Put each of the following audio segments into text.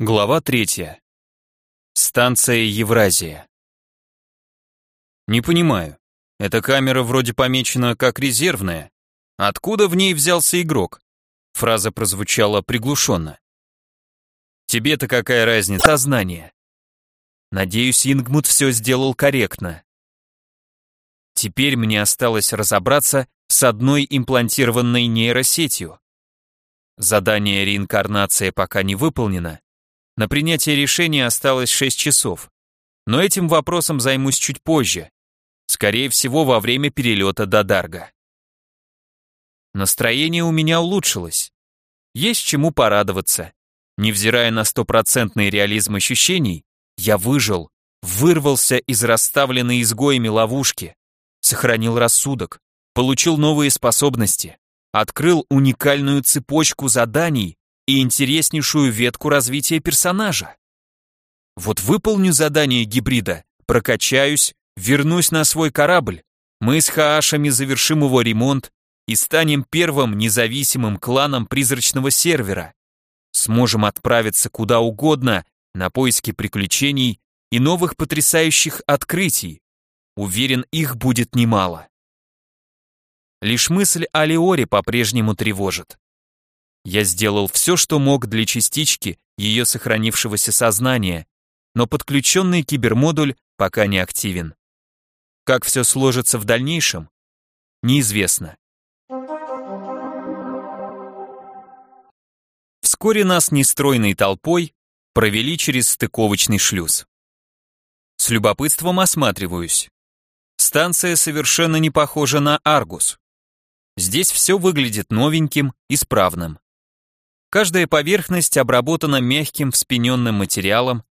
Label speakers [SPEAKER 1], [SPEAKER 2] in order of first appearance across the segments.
[SPEAKER 1] Глава третья. Станция Евразия. Не понимаю. Эта камера вроде помечена как резервная. Откуда в ней взялся игрок? Фраза прозвучала приглушенно. Тебе-то какая разница? Сознание. Надеюсь, Ингмут все сделал корректно. Теперь мне осталось разобраться с одной имплантированной нейросетью. Задание реинкарнация пока не выполнено, на принятие решения осталось 6 часов. Но этим вопросом займусь чуть позже. Скорее всего, во время перелета до Дарга. Настроение у меня улучшилось. Есть чему порадоваться. Невзирая на стопроцентный реализм ощущений, я выжил, вырвался из расставленной изгоями ловушки, сохранил рассудок, получил новые способности, открыл уникальную цепочку заданий и интереснейшую ветку развития персонажа. Вот выполню задание гибрида, прокачаюсь, вернусь на свой корабль, мы с Хаашами завершим его ремонт и станем первым независимым кланом призрачного сервера. Сможем отправиться куда угодно на поиски приключений и новых потрясающих открытий. Уверен, их будет немало. Лишь мысль о Леоре по-прежнему тревожит. Я сделал все, что мог для частички ее сохранившегося сознания, но подключенный кибермодуль пока не активен. Как все сложится в дальнейшем, неизвестно. Вскоре нас нестройной толпой провели через стыковочный шлюз. С любопытством осматриваюсь. Станция совершенно не похожа на Аргус. Здесь все выглядит новеньким, исправным. Каждая поверхность обработана мягким вспененным материалом,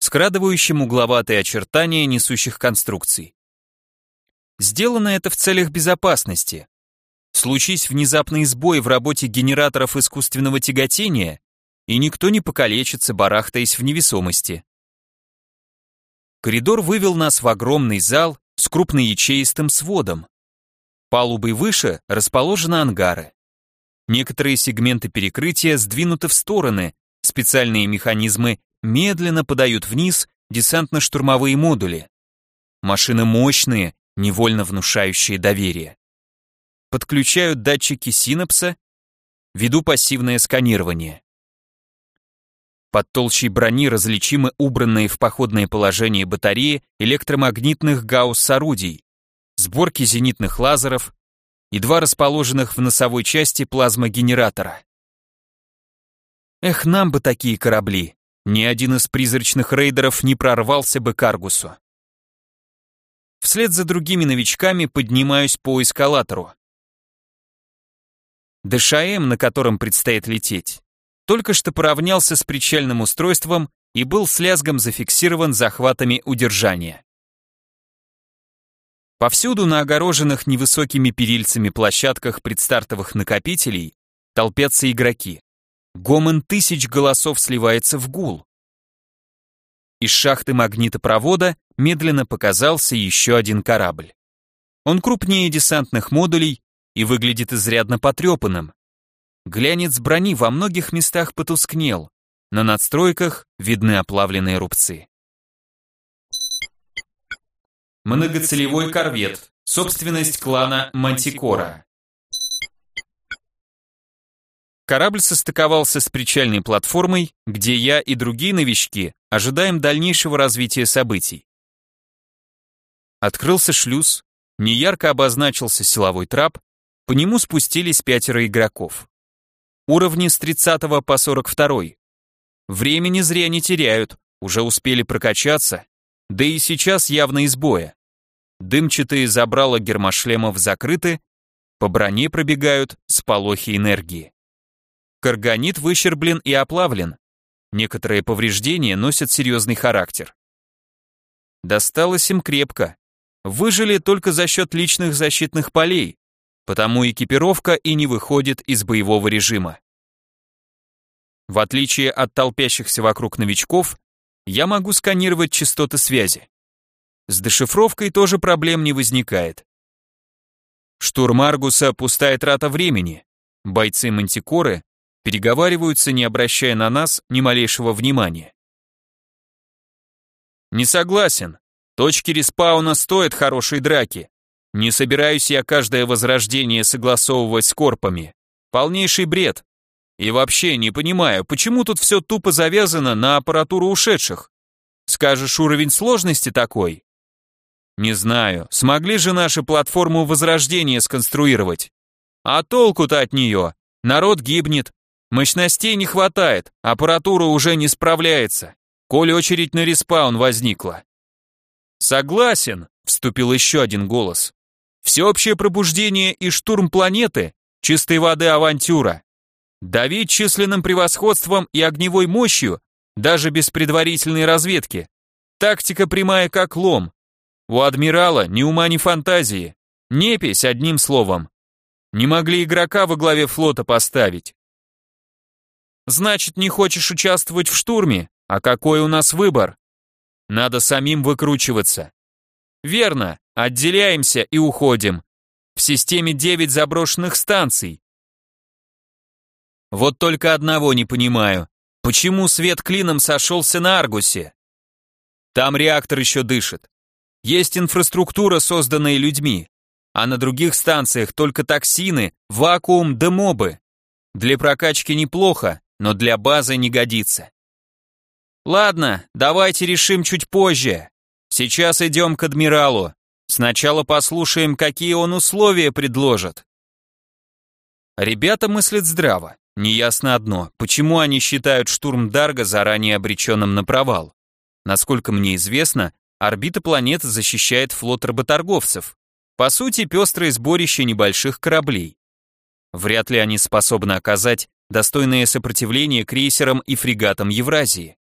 [SPEAKER 1] скрадывающим угловатые очертания несущих конструкций. Сделано это в целях безопасности. Случись внезапный сбой в работе генераторов искусственного тяготения, и никто не покалечится, барахтаясь в невесомости. Коридор вывел нас в огромный зал с крупноячеистым сводом. Палубой выше расположены ангары. Некоторые сегменты перекрытия сдвинуты в стороны, специальные механизмы медленно подают вниз десантно-штурмовые модули. Машины мощные, невольно внушающие доверие. Подключают датчики синапса, веду пассивное сканирование. Под толщей брони различимы убранные в походное положение батареи электромагнитных гаусс-орудий, сборки зенитных лазеров, и два расположенных в носовой части плазмогенератора. Эх, нам бы такие корабли. Ни один из призрачных рейдеров не прорвался бы к Аргусу. Вслед за другими новичками поднимаюсь по эскалатору. ДШМ, на котором предстоит лететь, только что поравнялся с причальным устройством и был с лязгом зафиксирован захватами удержания. Повсюду на огороженных невысокими перильцами площадках предстартовых накопителей толпятся игроки. Гомон тысяч голосов сливается в гул. Из шахты магнитопровода медленно показался еще один корабль. Он крупнее десантных модулей и выглядит изрядно потрепанным. Глянец брони во многих местах потускнел, на надстройках видны оплавленные рубцы. Многоцелевой корвет. Собственность клана Мантикора. Корабль состыковался с причальной платформой, где я и другие новички ожидаем дальнейшего развития событий. Открылся шлюз, неярко обозначился силовой трап, по нему спустились пятеро игроков. Уровни с 30 по 42. Времени зря не теряют, уже успели прокачаться, да и сейчас явно из боя. Дымчатые забрала гермошлемов закрыты, по броне пробегают сполохи энергии. Карганит выщерблен и оплавлен. Некоторые повреждения носят серьезный характер. Досталось им крепко. Выжили только за счет личных защитных полей, потому экипировка и не выходит из боевого режима. В отличие от толпящихся вокруг новичков, я могу сканировать частоты связи. С дешифровкой тоже проблем не возникает. Штурм Аргуса – пустая трата времени. Бойцы Мантикоры переговариваются, не обращая на нас ни малейшего внимания. Не согласен. Точки респауна стоят хорошей драки. Не собираюсь я каждое возрождение согласовывать с корпами. Полнейший бред. И вообще не понимаю, почему тут все тупо завязано на аппаратуру ушедших? Скажешь, уровень сложности такой? Не знаю, смогли же наши платформу возрождения сконструировать. А толку-то от нее? Народ гибнет. Мощностей не хватает, аппаратура уже не справляется. Коль очередь на респаун возникла. Согласен, вступил еще один голос. Всеобщее пробуждение и штурм планеты – чистой воды авантюра. Давить численным превосходством и огневой мощью, даже без предварительной разведки. Тактика прямая как лом. У адмирала ни ума, ни фантазии. Непись, одним словом. Не могли игрока во главе флота поставить. Значит, не хочешь участвовать в штурме? А какой у нас выбор? Надо самим выкручиваться. Верно, отделяемся и уходим. В системе 9 заброшенных станций. Вот только одного не понимаю. Почему свет клином сошелся на Аргусе? Там реактор еще дышит. Есть инфраструктура, созданная людьми. А на других станциях только токсины, вакуум да мобы. Для прокачки неплохо, но для базы не годится. Ладно, давайте решим чуть позже. Сейчас идем к адмиралу. Сначала послушаем, какие он условия предложит. Ребята мыслят здраво. Неясно одно, почему они считают штурм Дарга заранее обреченным на провал. Насколько мне известно, орбита планеты защищает флот работорговцев. По сути, пестрое сборище небольших кораблей. Вряд ли они способны оказать достойное сопротивление крейсерам и фрегатам Евразии.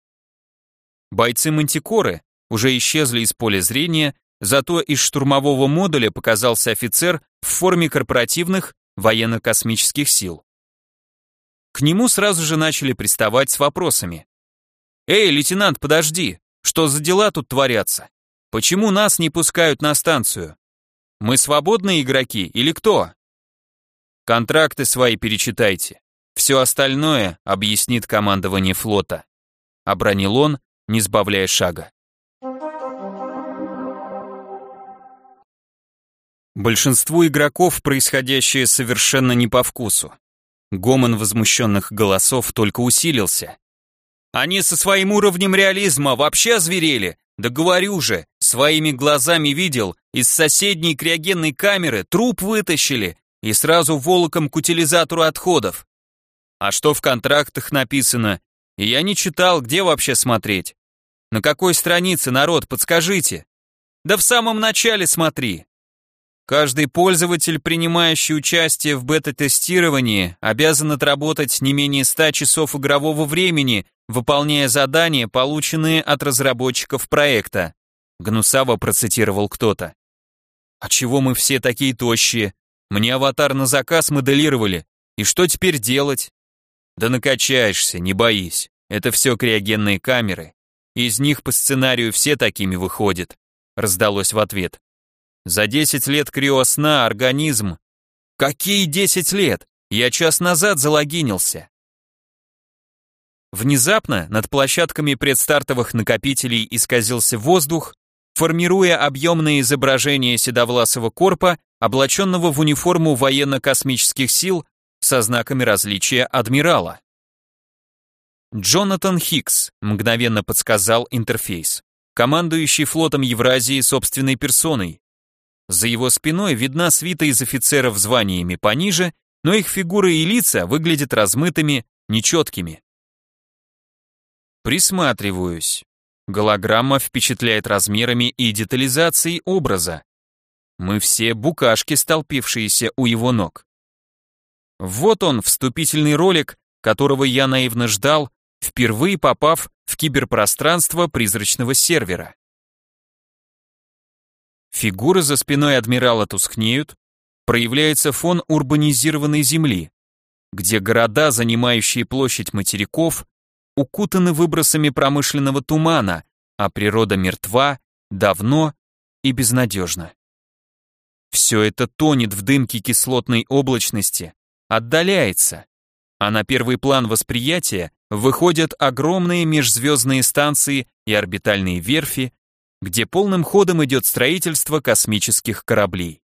[SPEAKER 1] Бойцы Мантикоры уже исчезли из поля зрения, зато из штурмового модуля показался офицер в форме корпоративных военно-космических сил. К нему сразу же начали приставать с вопросами. «Эй, лейтенант, подожди, что за дела тут творятся? Почему нас не пускают на станцию? Мы свободные игроки или кто?» «Контракты свои перечитайте. Все остальное объяснит командование флота», — обронил он, не сбавляя шага. Большинству игроков происходящее совершенно не по вкусу. Гомон возмущенных голосов только усилился. «Они со своим уровнем реализма вообще озверели? Да говорю же, своими глазами видел, из соседней криогенной камеры труп вытащили и сразу волоком к утилизатору отходов. А что в контрактах написано, я не читал, где вообще смотреть. На какой странице, народ, подскажите? Да в самом начале смотри. Каждый пользователь, принимающий участие в бета-тестировании, обязан отработать не менее 100 часов игрового времени, выполняя задания, полученные от разработчиков проекта. Гнусаво процитировал кто-то. А чего мы все такие тощие? Мне аватар на заказ моделировали. И что теперь делать? Да накачаешься, не боись. Это все криогенные камеры. Из них по сценарию все такими выходят. Раздалось в ответ. За 10 лет криосна организм... Какие 10 лет? Я час назад залогинился. Внезапно над площадками предстартовых накопителей исказился воздух, формируя объемное изображение седовласого корпа, облаченного в униформу военно-космических сил со знаками различия адмирала. Джонатан Хикс мгновенно подсказал интерфейс. Командующий флотом Евразии собственной персоной. За его спиной видна свита из офицеров званиями пониже, но их фигуры и лица выглядят размытыми, нечеткими. Присматриваюсь. Голограмма впечатляет размерами и детализацией образа. Мы все букашки, столпившиеся у его ног. Вот он, вступительный ролик, которого я наивно ждал, впервые попав в киберпространство призрачного сервера. Фигуры за спиной адмирала тускнеют, проявляется фон урбанизированной земли, где города, занимающие площадь материков, укутаны выбросами промышленного тумана, а природа мертва, давно и безнадежно. Все это тонет в дымке кислотной облачности, отдаляется, а на первый план восприятия выходят огромные межзвездные станции и орбитальные верфи, где полным ходом идет строительство космических кораблей.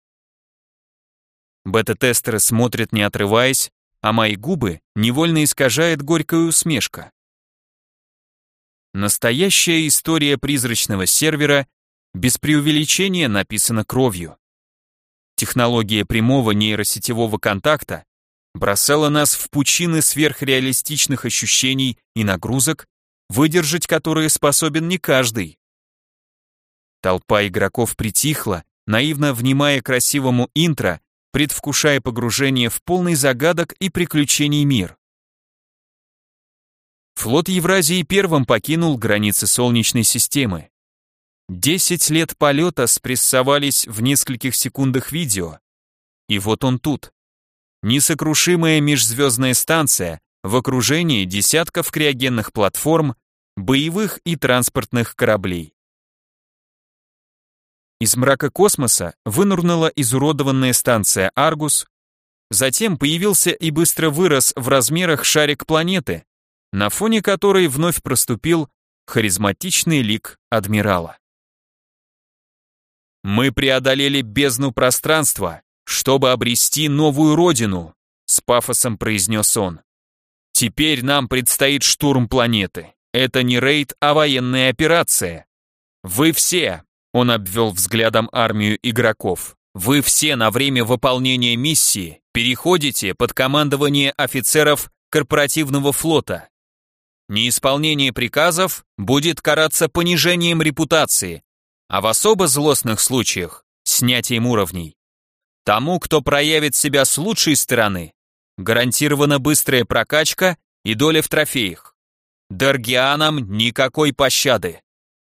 [SPEAKER 1] Бета-тестеры смотрят не отрываясь, а мои губы невольно искажает горькая усмешка. Настоящая история призрачного сервера без преувеличения написана кровью. Технология прямого нейросетевого контакта бросала нас в пучины сверхреалистичных ощущений и нагрузок, выдержать которые способен не каждый. Толпа игроков притихла, наивно внимая красивому интро, предвкушая погружение в полный загадок и приключений мир. Флот Евразии первым покинул границы Солнечной системы. Десять лет полета спрессовались в нескольких секундах видео. И вот он тут. Несокрушимая межзвездная станция в окружении десятков криогенных платформ, боевых и транспортных кораблей. Из мрака космоса вынурнула изуродованная станция Аргус, затем появился и быстро вырос в размерах шарик планеты, на фоне которой вновь проступил харизматичный лик адмирала. Мы преодолели бездну пространства, чтобы обрести новую родину, с пафосом произнес он. Теперь нам предстоит штурм планеты. Это не рейд, а военная операция. Вы все, он обвел взглядом армию игроков. Вы все на время выполнения миссии переходите под командование офицеров корпоративного флота. Неисполнение приказов будет караться понижением репутации, а в особо злостных случаях – снятием уровней. Тому, кто проявит себя с лучшей стороны, гарантирована быстрая прокачка и доля в трофеях. Даргианам никакой пощады.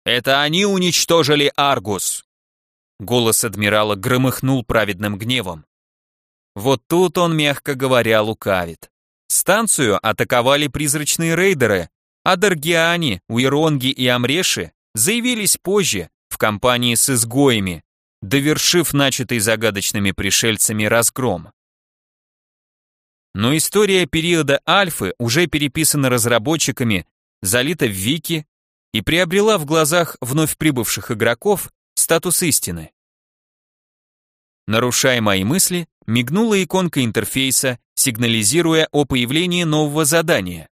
[SPEAKER 1] Это они уничтожили Аргус!» Голос адмирала громыхнул праведным гневом. Вот тут он, мягко говоря, лукавит. Станцию атаковали призрачные рейдеры, а Даргиане, Уиронги и Амреши заявились позже, в компании с изгоями, довершив начатый загадочными пришельцами разгром. Но история периода Альфы уже переписана разработчиками, залита в Вики и приобрела в глазах вновь прибывших игроков статус истины. Нарушая мои мысли, мигнула иконка интерфейса, сигнализируя о появлении нового задания.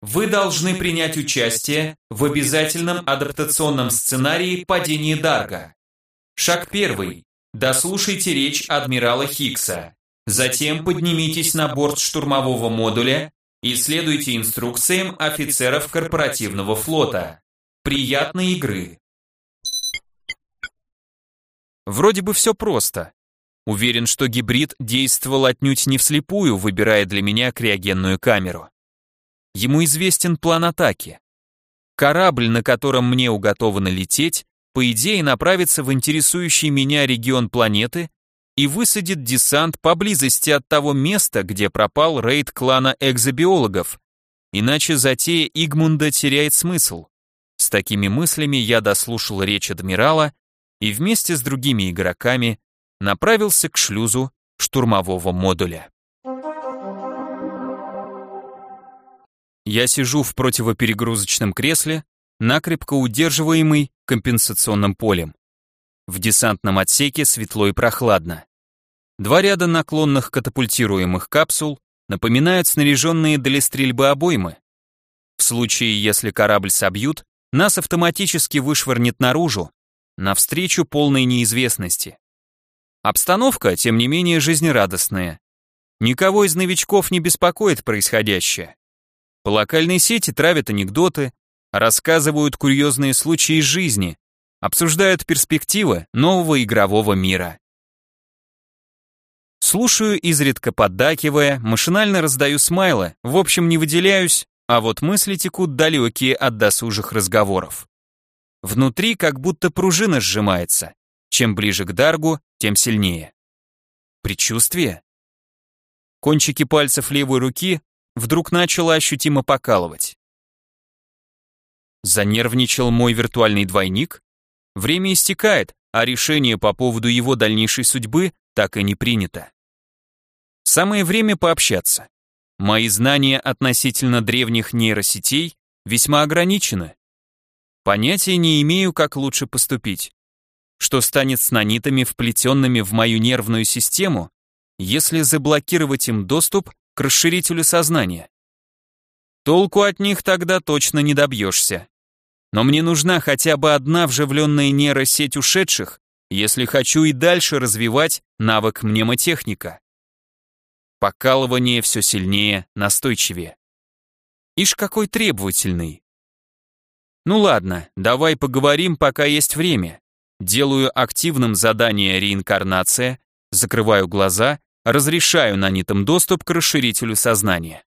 [SPEAKER 1] Вы должны принять участие в обязательном адаптационном сценарии падения Дарга. Шаг первый. Дослушайте речь адмирала Хиггса. Затем поднимитесь на борт штурмового модуля и следуйте инструкциям офицеров корпоративного флота. Приятной игры! Вроде бы все просто. Уверен, что гибрид действовал отнюдь не вслепую, выбирая для меня криогенную камеру. Ему известен план атаки. Корабль, на котором мне уготовано лететь, по идее направится в интересующий меня регион планеты и высадит десант поблизости от того места, где пропал рейд клана экзобиологов. Иначе затея Игмунда теряет смысл. С такими мыслями я дослушал речь адмирала и вместе с другими игроками направился к шлюзу штурмового модуля. Я сижу в противоперегрузочном кресле, накрепко удерживаемый компенсационным полем. В десантном отсеке светло и прохладно. Два ряда наклонных катапультируемых капсул напоминают снаряженные для стрельбы обоймы. В случае, если корабль собьют, нас автоматически вышвырнет наружу, навстречу полной неизвестности. Обстановка, тем не менее, жизнерадостная. Никого из новичков не беспокоит происходящее. По локальной сети травят анекдоты, рассказывают курьезные случаи из жизни, обсуждают перспективы нового игрового мира. Слушаю, изредка поддакивая, машинально раздаю смайлы, в общем, не выделяюсь, а вот мысли текут далекие от досужих разговоров. Внутри как будто пружина сжимается. Чем ближе к Даргу, тем сильнее. Предчувствие? Кончики пальцев левой руки вдруг начало ощутимо покалывать. Занервничал мой виртуальный двойник? Время истекает, а решение по поводу его дальнейшей судьбы так и не принято. Самое время пообщаться. Мои знания относительно древних нейросетей весьма ограничены. Понятия не имею, как лучше поступить. Что станет с нанитами, вплетенными в мою нервную систему, если заблокировать им доступ к расширителю сознания? Толку от них тогда точно не добьешься. Но мне нужна хотя бы одна вживленная нейросеть ушедших, если хочу и дальше развивать навык мнемотехника. Покалывание все сильнее, настойчивее. Ишь какой требовательный. Ну ладно, давай поговорим, пока есть время. Делаю активным задание реинкарнация, закрываю глаза, разрешаю нанитым доступ к расширителю сознания.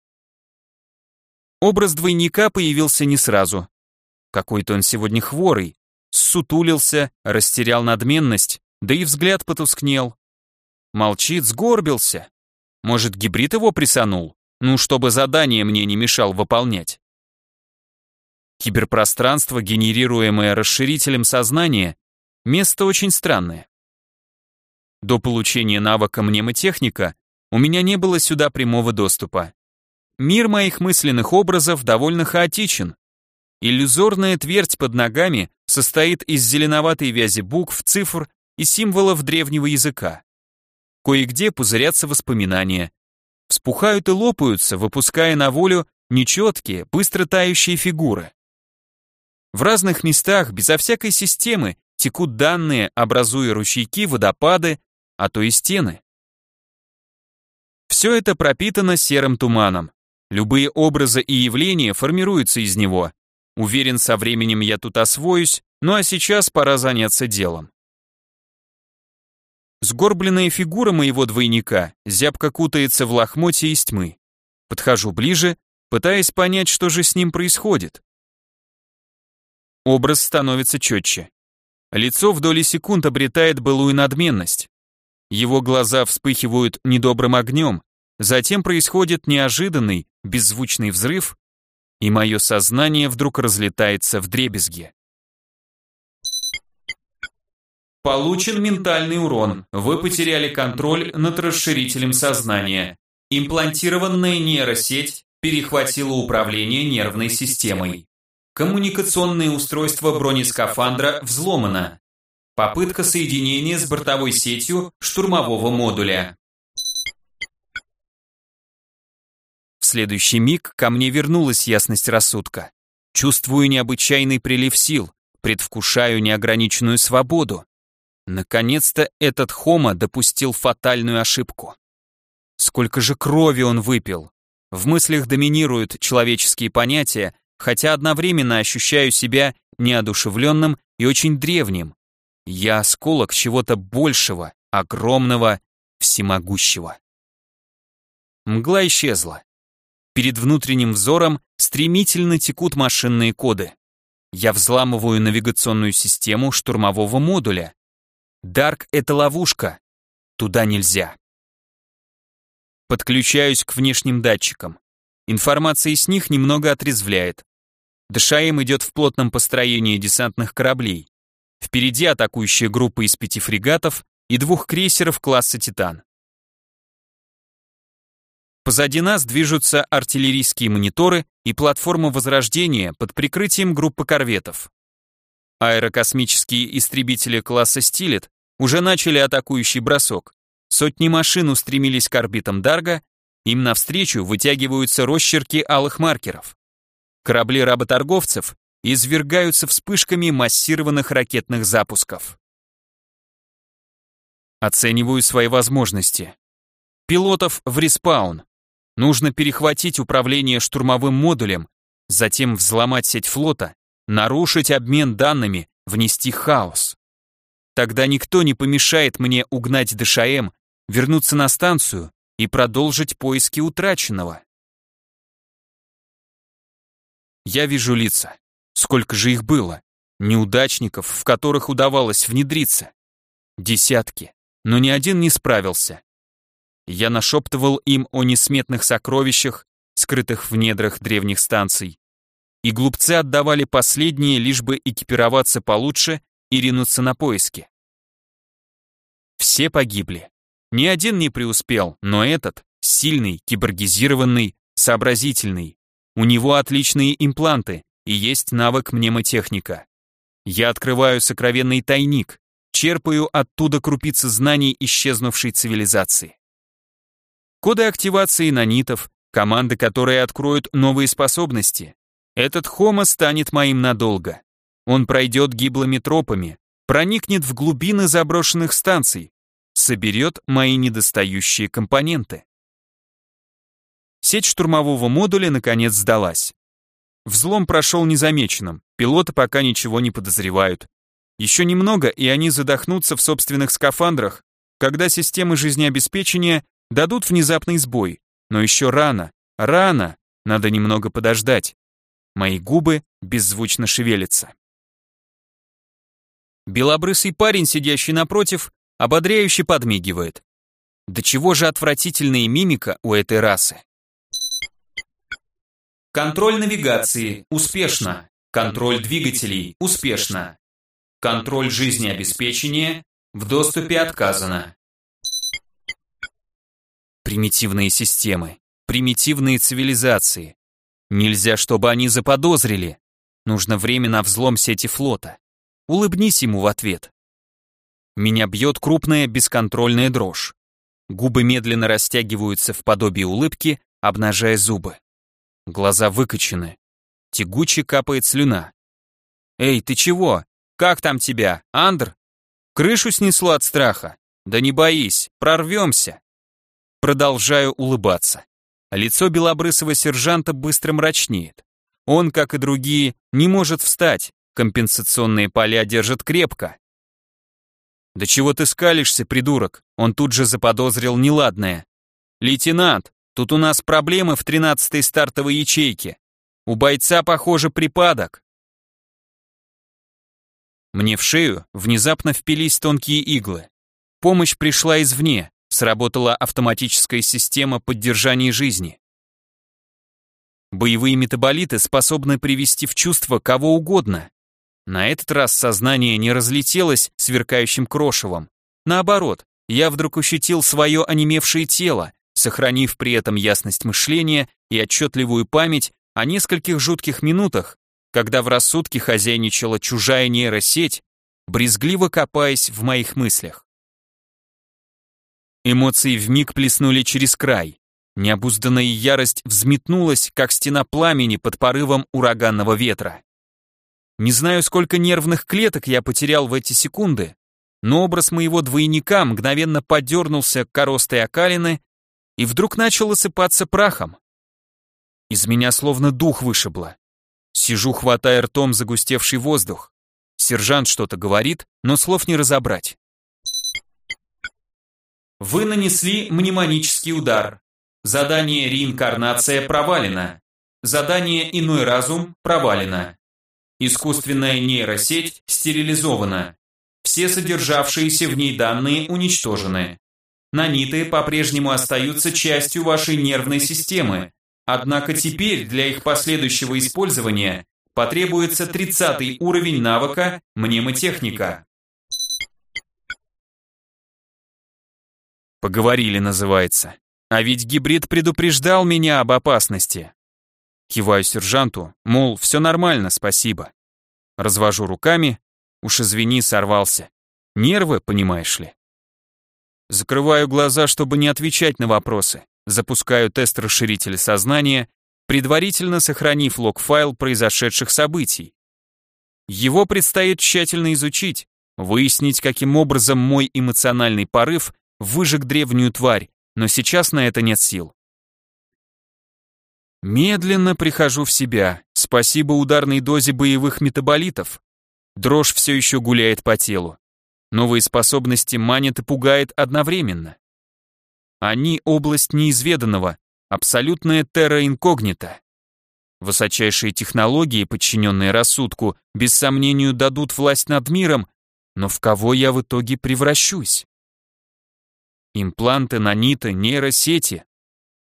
[SPEAKER 1] Образ двойника появился не сразу. Какой-то он сегодня хворый, ссутулился, растерял надменность, да и взгляд потускнел. Молчит, сгорбился. Может, гибрид его присанул? Ну, чтобы задание мне не мешал выполнять. Киберпространство, генерируемое расширителем сознания, место очень странное. До получения навыка мнемотехника у меня не было сюда прямого доступа. Мир моих мысленных образов довольно хаотичен. Иллюзорная твердь под ногами состоит из зеленоватой вязи букв, цифр и символов древнего языка. Кое-где пузырятся воспоминания. Вспухают и лопаются, выпуская на волю нечеткие, быстро тающие фигуры. В разных местах, безо всякой системы, текут данные, образуя ручейки, водопады, а то и стены. Все это пропитано серым туманом. Любые образы и явления формируются из него. Уверен, со временем я тут освоюсь, ну а сейчас пора заняться делом. Сгорбленная фигура моего двойника зябко кутается в лохмотье из тьмы. Подхожу ближе, пытаясь понять, что же с ним происходит. Образ становится четче. Лицо в доли секунд обретает былую надменность. Его глаза вспыхивают недобрым огнем, затем происходит неожиданный, беззвучный взрыв, и мое сознание вдруг разлетается в дребезги. Получен ментальный урон. Вы потеряли контроль над расширителем сознания. Имплантированная нейросеть перехватила управление нервной системой. Коммуникационное устройство бронескафандра взломано. Попытка соединения с бортовой сетью штурмового модуля. В следующий миг ко мне вернулась ясность рассудка. Чувствую необычайный прилив сил, предвкушаю неограниченную свободу. Наконец-то этот Хома допустил фатальную ошибку. Сколько же крови он выпил? В мыслях доминируют человеческие понятия, хотя одновременно ощущаю себя неодушевленным и очень древним. Я осколок чего-то большего, огромного, всемогущего. Мгла исчезла. Перед внутренним взором стремительно текут машинные коды. Я взламываю навигационную систему штурмового модуля. Дарк — это ловушка. Туда нельзя. Подключаюсь к внешним датчикам. Информация с них немного отрезвляет. ДШМ идет в плотном построении десантных кораблей. Впереди атакующая группа из пяти фрегатов и двух крейсеров класса «Титан». Позади нас движутся артиллерийские мониторы и платформа возрождения под прикрытием группы корветов. Аэрокосмические истребители класса «Стилет» уже начали атакующий бросок. Сотни машин устремились к орбитам Дарга, им навстречу вытягиваются росчерки алых маркеров. Корабли работорговцев извергаются вспышками массированных ракетных запусков. Оцениваю свои возможности. Пилотов в респаун. Нужно перехватить управление штурмовым модулем, затем взломать сеть флота, нарушить обмен данными, внести хаос. Тогда никто не помешает мне угнать ДШМ, вернуться на станцию и продолжить поиски утраченного. Я вижу лица. Сколько же их было? Неудачников, в которых удавалось внедриться. Десятки, но ни один не справился. Я нашептывал им о несметных сокровищах, скрытых в недрах древних станций. И глупцы отдавали последние, лишь бы экипироваться получше и ринуться на поиски. Все погибли. Ни один не преуспел, но этот сильный, киборгизированный, сообразительный. У него отличные импланты и есть навык мнемотехника. Я открываю сокровенный тайник, черпаю оттуда крупицы знаний исчезнувшей цивилизации. Коды активации нанитов, команды, которые откроют новые способности. Этот хомо станет моим надолго. Он пройдет гиблыми тропами, проникнет в глубины заброшенных станций, соберет мои недостающие компоненты. Сеть штурмового модуля наконец сдалась. Взлом прошел незамеченным, пилоты пока ничего не подозревают. Еще немного, и они задохнутся в собственных скафандрах, когда системы жизнеобеспечения дадут внезапный сбой. Но еще рано, рано, надо немного подождать. Мои губы беззвучно шевелятся. Белобрысый парень, сидящий напротив, ободряюще подмигивает. Да чего же отвратительная мимика у этой расы. Контроль навигации успешно. Контроль двигателей успешно. Контроль жизнеобеспечения в доступе отказано. Примитивные системы, примитивные цивилизации. Нельзя, чтобы они заподозрили. Нужно время на взлом сети флота. Улыбнись ему в ответ. Меня бьет крупная бесконтрольная дрожь. Губы медленно растягиваются в подобие улыбки, обнажая зубы. Глаза выкочены. Тягуче капает слюна. «Эй, ты чего? Как там тебя, Андр?» Крышу снесло от страха. «Да не боись, прорвемся!» Продолжаю улыбаться. Лицо белобрысого сержанта быстро мрачнеет. Он, как и другие, не может встать, Компенсационные поля держат крепко. «Да чего ты скалишься, придурок?» Он тут же заподозрил неладное. «Лейтенант, тут у нас проблемы в тринадцатой стартовой ячейке. У бойца, похоже, припадок». Мне в шею внезапно впились тонкие иглы. Помощь пришла извне, сработала автоматическая система поддержания жизни. Боевые метаболиты способны привести в чувство кого угодно, на этот раз сознание не разлетелось сверкающим крошевом. Наоборот, я вдруг ощутил свое онемевшее тело, сохранив при этом ясность мышления и отчетливую память о нескольких жутких минутах, когда в рассудке хозяйничала чужая нейросеть, брезгливо копаясь в моих мыслях. Эмоции вмиг плеснули через край. Необузданная ярость взметнулась, как стена пламени под порывом ураганного ветра. Не знаю, сколько нервных клеток я потерял в эти секунды, но образ моего двойника мгновенно подернулся коростой окалины и вдруг начал осыпаться прахом. Из меня словно дух вышибло. Сижу, хватая ртом загустевший воздух. Сержант что-то говорит, но слов не разобрать. Вы нанесли мнемонический удар. Задание реинкарнация провалено. Задание иной разум провалено. Искусственная нейросеть стерилизована. Все содержавшиеся в ней данные уничтожены. Наниты по-прежнему остаются частью вашей нервной системы, однако теперь для их последующего использования потребуется 30 уровень навыка мнемотехника. Поговорили, называется. А ведь гибрид предупреждал меня об опасности. Киваю сержанту, мол, все нормально, спасибо. Развожу руками, уж извини, сорвался. Нервы, понимаешь ли. Закрываю глаза, чтобы не отвечать на вопросы. Запускаю тест расширителя сознания, предварительно сохранив лог-файл произошедших событий. Его предстоит тщательно изучить, выяснить, каким образом мой эмоциональный порыв выжег древнюю тварь, но сейчас на это нет сил. Медленно прихожу в себя, спасибо ударной дозе боевых метаболитов. Дрожь все еще гуляет по телу. Новые способности манят и пугает одновременно. Они область неизведанного, абсолютная терра инкогнита. Высочайшие технологии, подчиненные рассудку, без сомнению дадут власть над миром, но в кого я в итоге превращусь? Импланты, наниты, нейросети,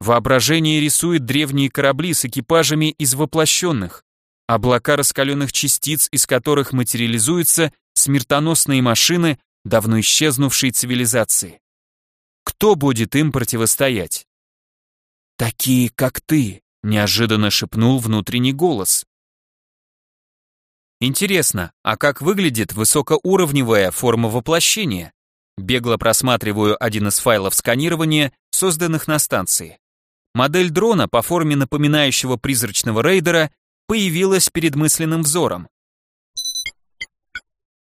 [SPEAKER 1] Воображение рисует древние корабли с экипажами из воплощенных, облака раскаленных частиц, из которых материализуются смертоносные машины давно исчезнувшей цивилизации. Кто будет им противостоять? «Такие, как ты», — неожиданно шепнул внутренний голос. Интересно, а как выглядит высокоуровневая форма воплощения? Бегло просматриваю один из файлов сканирования, созданных на станции. Модель дрона по форме напоминающего призрачного рейдера появилась перед мысленным взором.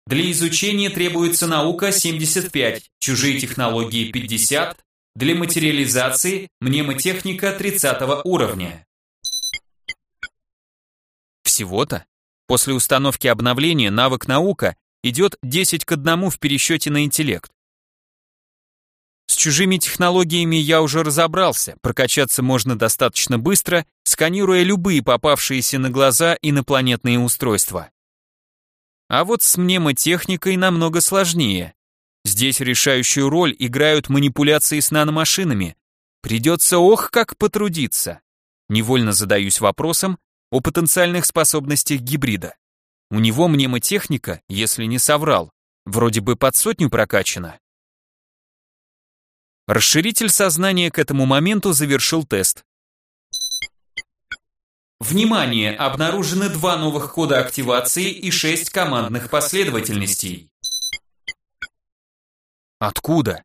[SPEAKER 1] Для изучения требуется наука 75, чужие технологии 50, для материализации мнемотехника 30 уровня. Всего-то? После установки обновления навык наука идет 10 к 1 в пересчете на интеллект. С чужими технологиями я уже разобрался, прокачаться можно достаточно быстро, сканируя любые попавшиеся на глаза инопланетные устройства. А вот с мнемотехникой намного сложнее. Здесь решающую роль играют манипуляции с наномашинами. Придется ох как потрудиться. Невольно задаюсь вопросом, о потенциальных способностях гибрида. У него мнемотехника, если не соврал, вроде бы под сотню прокачана. Расширитель сознания к этому моменту завершил тест. Внимание! Обнаружены два новых кода активации и шесть командных последовательностей. Откуда?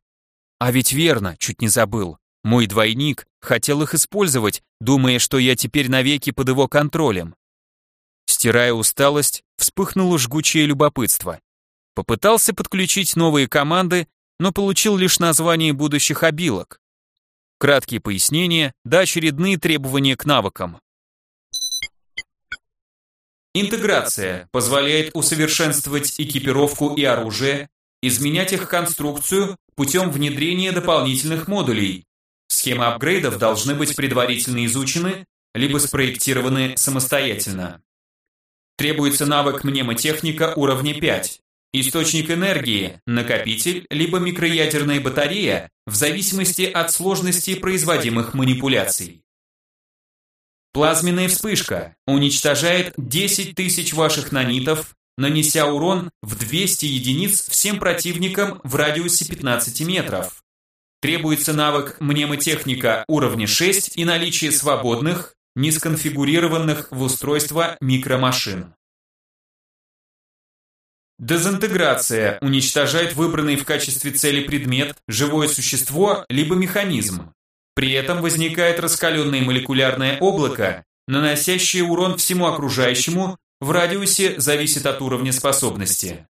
[SPEAKER 1] А ведь верно, чуть не забыл. Мой двойник хотел их использовать, думая, что я теперь навеки под его контролем. Стирая усталость, вспыхнуло жгучее любопытство. Попытался подключить новые команды, но получил лишь название будущих обилок. Краткие пояснения, да очередные требования к навыкам. Интеграция позволяет усовершенствовать экипировку и оружие, изменять их конструкцию путем внедрения дополнительных модулей, Схемы апгрейдов должны быть предварительно изучены, либо спроектированы самостоятельно. Требуется навык мнемотехника уровня 5. Источник энергии, накопитель, либо микроядерная батарея, в зависимости от сложности производимых манипуляций. Плазменная вспышка уничтожает 10 тысяч ваших нанитов, нанеся урон в 200 единиц всем противникам в радиусе 15 метров. Требуется навык мнемотехника уровня 6 и наличие свободных, не сконфигурированных в устройство микромашин. Дезинтеграция уничтожает выбранный в качестве цели предмет, живое существо, либо механизм. При этом возникает раскаленное молекулярное облако, наносящее урон всему окружающему, в радиусе зависит от уровня способности.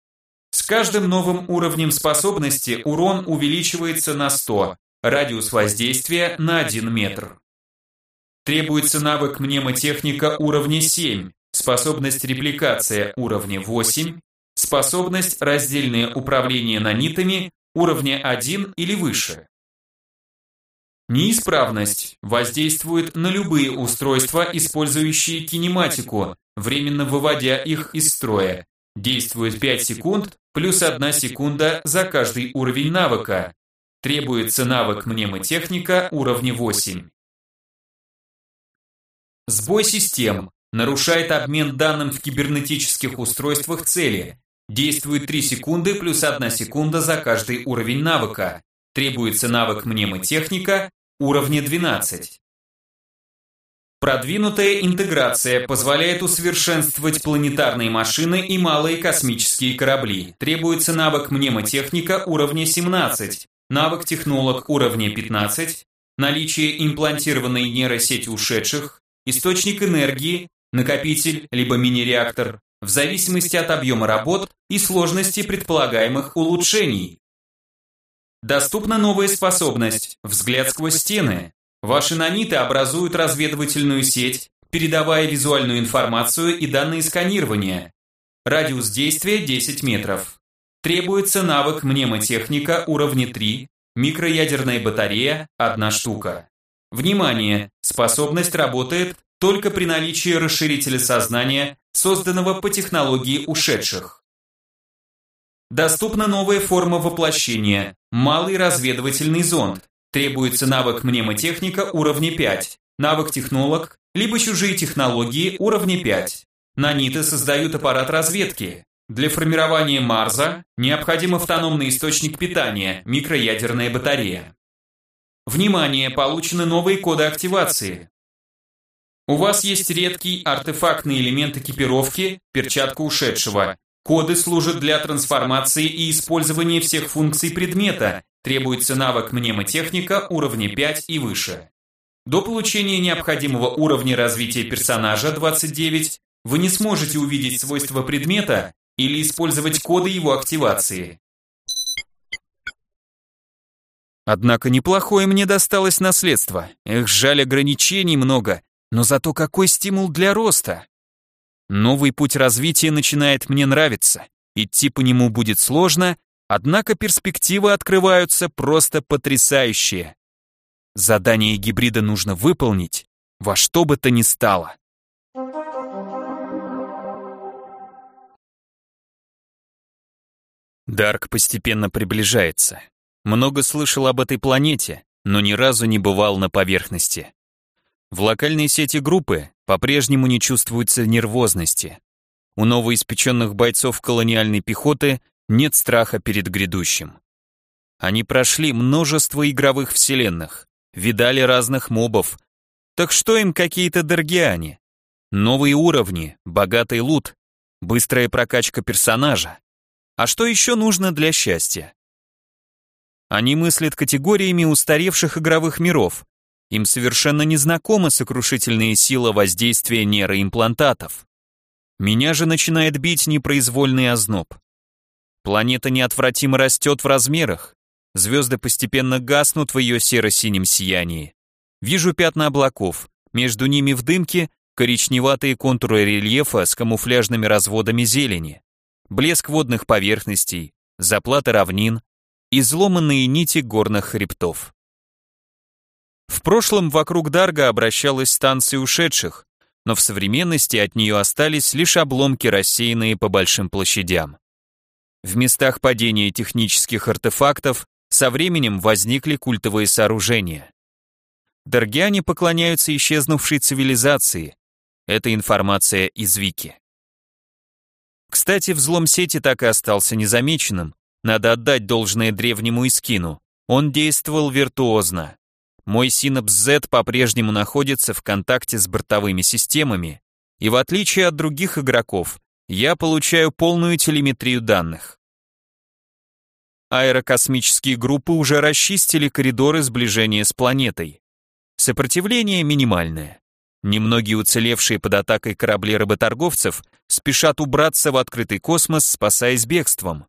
[SPEAKER 1] С каждым новым уровнем способности урон увеличивается на 100, радиус воздействия на 1 метр. Требуется навык мнемотехника уровня 7, способность репликация уровня 8, способность раздельное управление нанитами уровня 1 или выше. Неисправность воздействует на любые устройства, использующие кинематику, временно выводя их из строя, Действует 5 секунд плюс 1 секунда за каждый уровень навыка. Требуется навык мнемотехника уровня 8. Сбой систем. Нарушает обмен данным в кибернетических устройствах цели. Действует 3 секунды плюс 1 секунда за каждый уровень навыка. Требуется навык мнемотехника уровня 12. Продвинутая интеграция позволяет усовершенствовать планетарные машины и малые космические корабли. Требуется навык мнемотехника уровня 17, навык технолог уровня 15, наличие имплантированной нейросети ушедших, источник энергии, накопитель либо мини-реактор, в зависимости от объема работ и сложности предполагаемых улучшений. Доступна новая способность «Взгляд сквозь стены», Ваши наниты образуют разведывательную сеть, передавая визуальную информацию и данные сканирования. Радиус действия 10 метров. Требуется навык мнемотехника уровня 3, микроядерная батарея – одна штука. Внимание! Способность работает только при наличии расширителя сознания, созданного по технологии ушедших. Доступна новая форма воплощения – малый разведывательный зонд, Требуется навык мнемотехника уровня 5, навык технолог, либо чужие технологии уровня 5. Наниты создают аппарат разведки. Для формирования Марса необходим автономный источник питания, микроядерная батарея. Внимание, получены новые коды активации. У вас есть редкий артефактный элемент экипировки, перчатка ушедшего. Коды служат для трансформации и использования всех функций предмета. Требуется навык мнемотехника уровня 5 и выше. До получения необходимого уровня развития персонажа 29 вы не сможете увидеть свойства предмета или использовать коды его активации. Однако неплохое мне досталось наследство. Эх, жаль, ограничений много, но зато какой стимул для роста. Новый путь развития начинает мне нравиться. Идти по нему будет сложно, однако перспективы открываются просто потрясающие. Задание гибрида нужно выполнить во что бы то ни стало. Дарк постепенно приближается. Много слышал об этой планете, но ни разу не бывал на поверхности. В локальной сети группы по-прежнему не чувствуется нервозности. У новоиспеченных бойцов колониальной пехоты нет страха перед грядущим. Они прошли множество игровых вселенных, видали разных мобов. Так что им какие-то даргиане? Новые уровни, богатый лут, быстрая прокачка персонажа. А что еще нужно для счастья? Они мыслят категориями устаревших игровых миров, им совершенно незнакома сокрушительная сила воздействия нейроимплантатов. Меня же начинает бить непроизвольный озноб. Планета неотвратимо растет в размерах. Звезды постепенно гаснут в ее серо-синем сиянии. Вижу пятна облаков. Между ними в дымке коричневатые контуры рельефа с камуфляжными разводами зелени. Блеск водных поверхностей, заплаты равнин, изломанные нити горных хребтов. В прошлом вокруг Дарга обращалась станция ушедших, но в современности от нее остались лишь обломки, рассеянные по большим площадям. В местах падения технических артефактов со временем возникли культовые сооружения. Даргиане поклоняются исчезнувшей цивилизации. Это информация из Вики. Кстати, взлом сети так и остался незамеченным. Надо отдать должное древнему Искину. Он действовал виртуозно. Мой Synapse Z по-прежнему находится в контакте с бортовыми системами, и в отличие от других игроков, я получаю полную телеметрию данных. Аэрокосмические группы уже расчистили коридоры сближения с планетой. Сопротивление минимальное. Немногие уцелевшие под атакой корабли работорговцев спешат убраться в открытый космос, спасаясь бегством.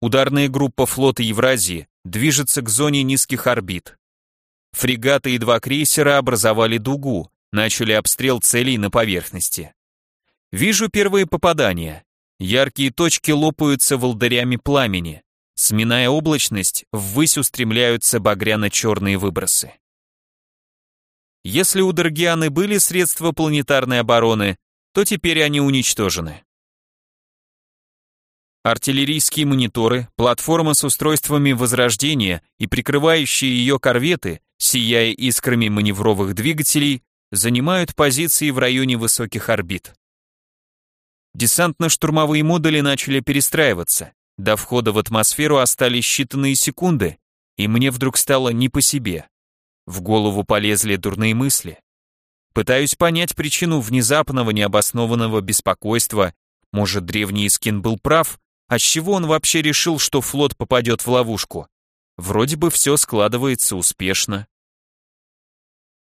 [SPEAKER 1] Ударная группа флота Евразии движется к зоне низких орбит. Фрегаты и два крейсера образовали дугу, начали обстрел целей на поверхности. Вижу первые попадания. Яркие точки лопаются волдырями пламени. Сминая облачность, ввысь устремляются багряно-черные выбросы. Если у Даргианы были средства планетарной обороны, то теперь они уничтожены. Артиллерийские мониторы, платформа с устройствами возрождения и прикрывающие ее корветы, сияя искрами маневровых двигателей, занимают позиции в районе высоких орбит. Десантно-штурмовые модули начали перестраиваться. До входа в атмосферу остались считанные секунды, и мне вдруг стало не по себе. В голову полезли дурные мысли. Пытаюсь понять причину внезапного необоснованного беспокойства. Может, древний Искин был прав, а с чего он вообще решил, что флот попадет в ловушку? Вроде бы все складывается успешно.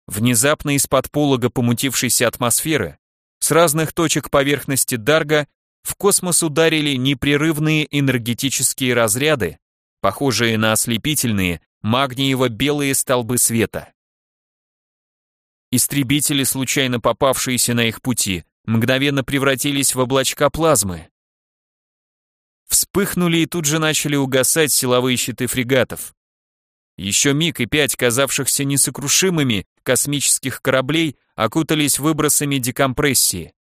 [SPEAKER 1] Внезапно из-под полога помутившейся атмосферы с разных точек поверхности Дарга в космос ударили непрерывные энергетические разряды, похожие на ослепительные магниево-белые столбы света. Истребители, случайно попавшиеся на их пути, мгновенно превратились в облачка плазмы. Вспыхнули и тут же начали угасать силовые щиты фрегатов. Еще миг и пять казавшихся несокрушимыми космических кораблей окутались выбросами декомпрессии.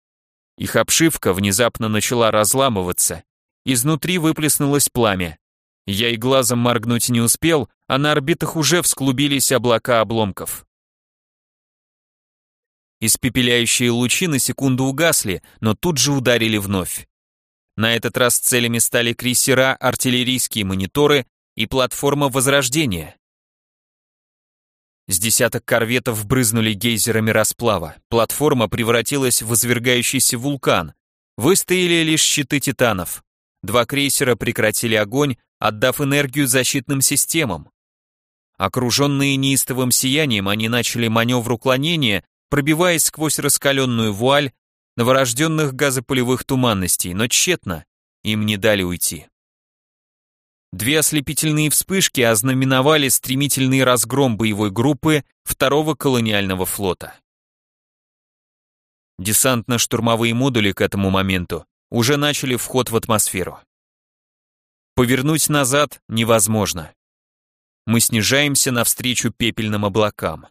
[SPEAKER 1] Их обшивка внезапно начала разламываться. Изнутри выплеснулось пламя. Я и глазом моргнуть не успел, а на орбитах уже всклубились облака обломков. Испепеляющие лучи на секунду угасли, но тут же ударили вновь. На этот раз целями стали крейсера, артиллерийские мониторы и платформа Возрождения. С десяток корветов брызнули гейзерами расплава. Платформа превратилась в извергающийся вулкан. Выстояли лишь щиты титанов. Два крейсера прекратили огонь, отдав энергию защитным системам. Окруженные неистовым сиянием, они начали маневр уклонения, пробиваясь сквозь раскаленную вуаль новорожденных газопылевых туманностей, но тщетно, им не дали уйти. Две ослепительные вспышки ознаменовали стремительный разгром боевой группы второго колониального флота. Десантно-штурмовые модули к этому моменту уже начали вход в атмосферу. Повернуть назад невозможно. Мы снижаемся навстречу пепельным облакам.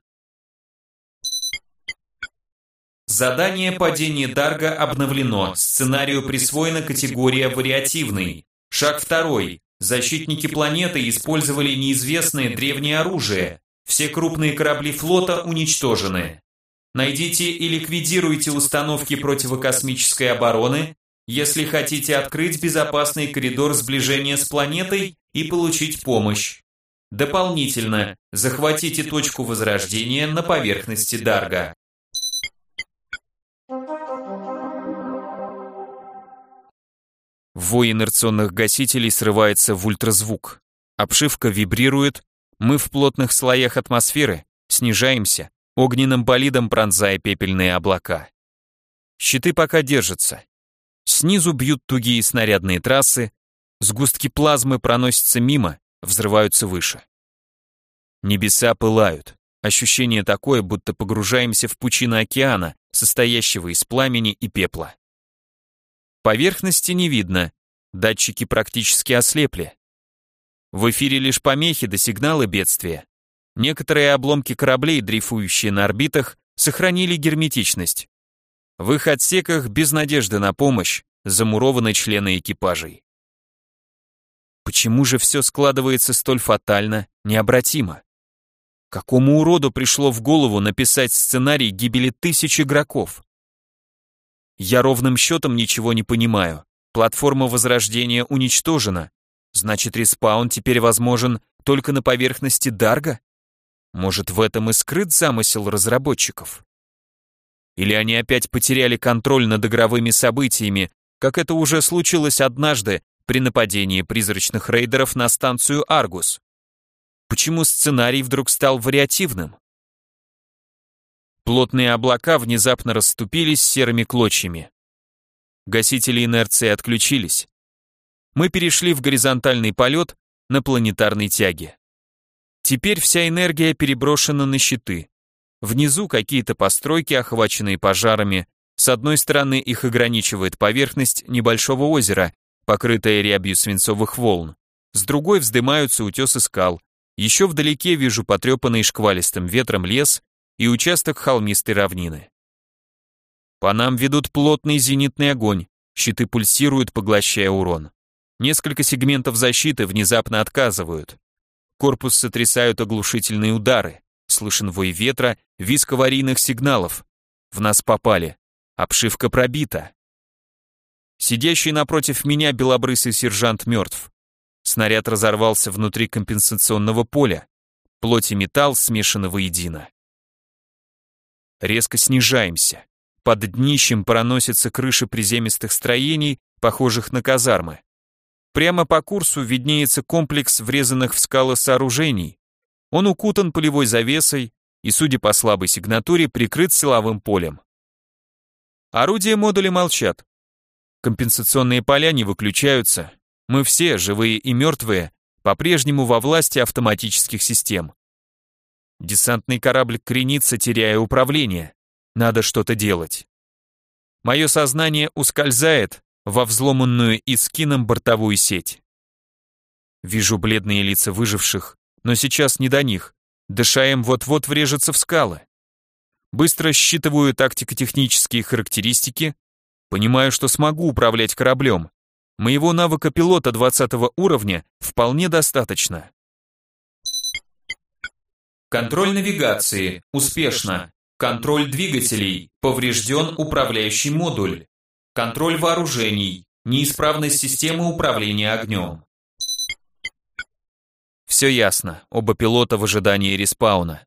[SPEAKER 1] Задание падения Дарга обновлено. Сценарию присвоена категория вариативный. Шаг второй. Защитники планеты использовали неизвестное древнее оружие. Все крупные корабли флота уничтожены. Найдите и ликвидируйте установки противокосмической обороны, если хотите открыть безопасный коридор сближения с планетой и получить помощь. Дополнительно, захватите точку возрождения на поверхности Дарга. Вой инерционных гасителей срывается в ультразвук. Обшивка вибрирует, мы в плотных слоях атмосферы, снижаемся, огненным болидом пронзая пепельные облака. Щиты пока держатся. Снизу бьют тугие снарядные трассы, сгустки плазмы проносятся мимо, взрываются выше. Небеса пылают. Ощущение такое, будто погружаемся в пучину океана, состоящего из пламени и пепла. Поверхности не видно, датчики практически ослепли. В эфире лишь помехи да сигналы бедствия. Некоторые обломки кораблей, дрейфующие на орбитах, сохранили герметичность. В их отсеках без надежды на помощь замурованы члены экипажей. Почему же все складывается столь фатально, необратимо? Какому уроду пришло в голову написать сценарий гибели тысяч игроков? Я ровным счетом ничего не понимаю. Платформа Возрождения уничтожена. Значит, респаун теперь возможен только на поверхности Дарга? Может, в этом и скрыт замысел разработчиков? Или они опять потеряли контроль над игровыми событиями, как это уже случилось однажды при нападении призрачных рейдеров на станцию Аргус? Почему сценарий вдруг стал вариативным? Плотные облака внезапно расступились серыми клочьями. Гасители инерции отключились. Мы перешли в горизонтальный полет на планетарной тяге. Теперь вся энергия переброшена на щиты. Внизу какие-то постройки, охваченные пожарами. С одной стороны их ограничивает поверхность небольшого озера, покрытая рябью свинцовых волн. С другой вздымаются утесы скал. Еще вдалеке вижу потрепанный шквалистым ветром лес и участок холмистой равнины. По нам ведут плотный зенитный огонь, щиты пульсируют, поглощая урон. Несколько сегментов защиты внезапно отказывают. Корпус сотрясают оглушительные удары. Слышен вой ветра, визг аварийных сигналов. В нас попали. Обшивка пробита. Сидящий напротив меня белобрысый сержант мертв. Снаряд разорвался внутри компенсационного поля. Плоть и металл смешаны воедино. Резко снижаемся. Под днищем проносятся крыши приземистых строений, похожих на казармы. Прямо по курсу виднеется комплекс врезанных в скалы сооружений. Он укутан полевой завесой и, судя по слабой сигнатуре, прикрыт силовым полем. Орудия модуля молчат. Компенсационные поля не выключаются. Мы все, живые и мертвые, по-прежнему во власти автоматических систем. Десантный корабль кренится, теряя управление. Надо что-то делать. Мое сознание ускользает во взломанную Искином бортовую сеть. Вижу бледные лица выживших, но сейчас не до них. Дышаем вот-вот врежется в скалы. Быстро считываю тактико-технические характеристики, понимаю, что смогу управлять кораблем. Моего навыка пилота 20 уровня вполне достаточно. Контроль навигации. Успешно. Контроль двигателей. Поврежден управляющий модуль. Контроль вооружений. Неисправность системы управления огнем. Все ясно. Оба пилота в ожидании респауна.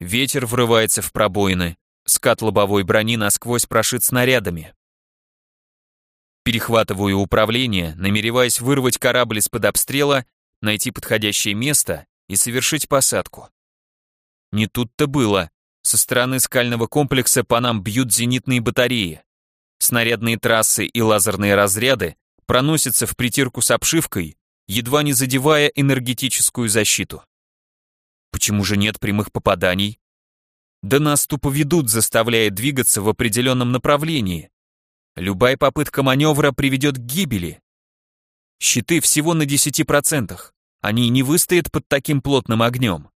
[SPEAKER 1] Ветер врывается в пробоины, скат лобовой брони насквозь прошит снарядами. Перехватываю управление, намереваясь вырвать корабль из-под обстрела, найти подходящее место и совершить посадку. Не тут-то было. Со стороны скального комплекса по нам бьют зенитные батареи. Снарядные трассы и лазерные разряды проносятся в притирку с обшивкой, едва не задевая энергетическую защиту. Почему же нет прямых попаданий? Да нас тупо ведут, заставляя двигаться в определенном направлении. Любая попытка маневра приведет к гибели. Щиты всего на 10%. Они не выстоят под таким плотным огнем.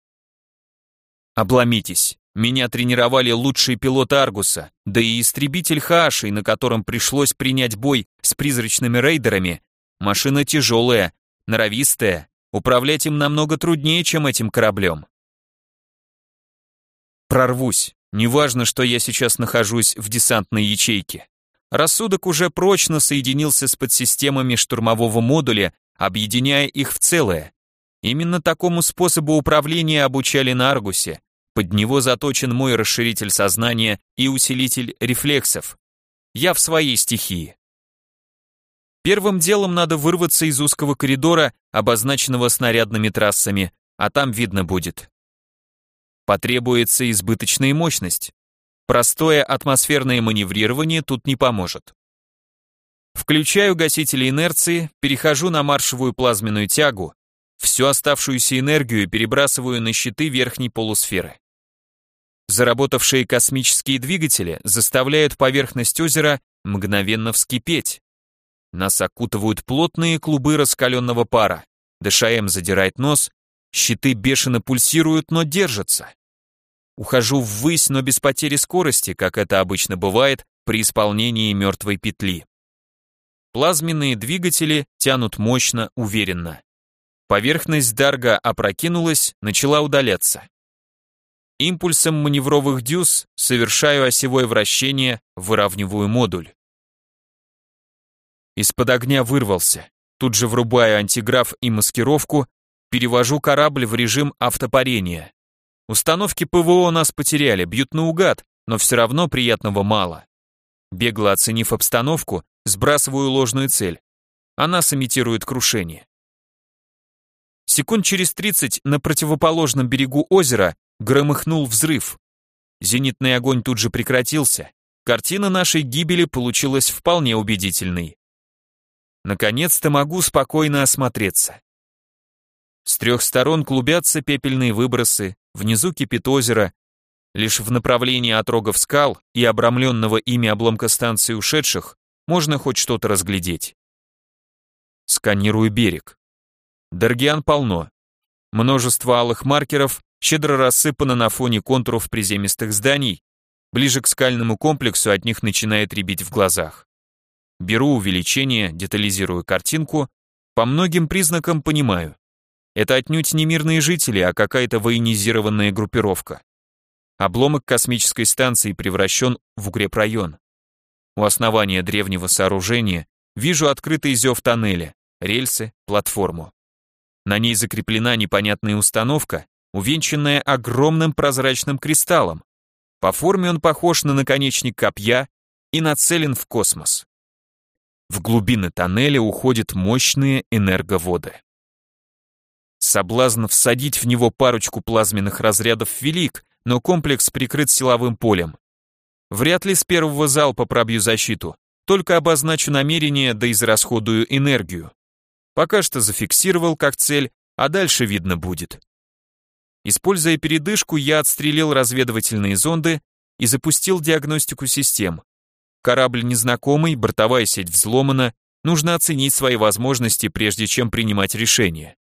[SPEAKER 1] Обломитесь. Меня тренировали лучшие пилоты Аргуса, да и истребитель Хаашей, на котором пришлось принять бой с призрачными рейдерами. Машина тяжелая, норовистая, управлять им намного труднее, чем этим кораблем. Прорвусь. Неважно, что я сейчас нахожусь в десантной ячейке. Рассудок уже прочно соединился с подсистемами штурмового модуля, объединяя их в целое. Именно такому способу управления обучали на Аргусе. Под него заточен мой расширитель сознания и усилитель рефлексов. Я в своей стихии. Первым делом надо вырваться из узкого коридора, обозначенного снарядными трассами, а там видно будет. Потребуется избыточная мощность. Простое атмосферное маневрирование тут не поможет. Включаю гасители инерции, перехожу на маршевую плазменную тягу, всю оставшуюся энергию перебрасываю на щиты верхней полусферы. Заработавшие космические двигатели заставляют поверхность озера мгновенно вскипеть. Нас окутывают плотные клубы раскаленного пара. ДШМ задирает нос, щиты бешено пульсируют, но держатся. Ухожу ввысь, но без потери скорости, как это обычно бывает при исполнении мертвой петли. Плазменные двигатели тянут мощно, уверенно. Поверхность Дарга опрокинулась, начала удаляться. Импульсом маневровых дюз совершаю осевое вращение, выравниваю модуль. Из-под огня вырвался. Тут же врубаю антиграф и маскировку, перевожу корабль в режим автопарения. Установки ПВО нас потеряли, бьют наугад, но все равно приятного мало. Бегло оценив обстановку, сбрасываю ложную цель. Она сымитирует крушение. Секунд через 30 на противоположном берегу озера громыхнул взрыв. Зенитный огонь тут же прекратился. Картина нашей гибели получилась вполне убедительной. Наконец-то могу спокойно осмотреться. С трех сторон клубятся пепельные выбросы, внизу кипит озеро. Лишь в направлении отрогов скал и обрамленного ими обломка станции ушедших можно хоть что-то разглядеть. Сканирую берег. Даргиан полно. Множество алых маркеров щедро рассыпано на фоне контуров приземистых зданий, ближе к скальному комплексу от них начинает рябить в глазах. Беру увеличение, детализирую картинку, по многим признакам понимаю. Это отнюдь не мирные жители, а какая-то военизированная группировка. Обломок космической станции превращен в укрепрайон. У основания древнего сооружения вижу открытый зев тоннеля, рельсы, платформу. На ней закреплена непонятная установка, увенчанная огромным прозрачным кристаллом. По форме он похож на наконечник копья и нацелен в космос. В глубины тоннеля уходят мощные энерговоды. Соблазн всадить в него парочку плазменных разрядов велик, но комплекс прикрыт силовым полем. Вряд ли с первого залпа пробью защиту, только обозначу намерение да израсходую энергию. Пока что зафиксировал как цель, а дальше видно будет. Используя передышку, я отстрелил разведывательные зонды и запустил диагностику систем. Корабль незнакомый, бортовая сеть взломана, нужно оценить свои возможности, прежде чем принимать решение.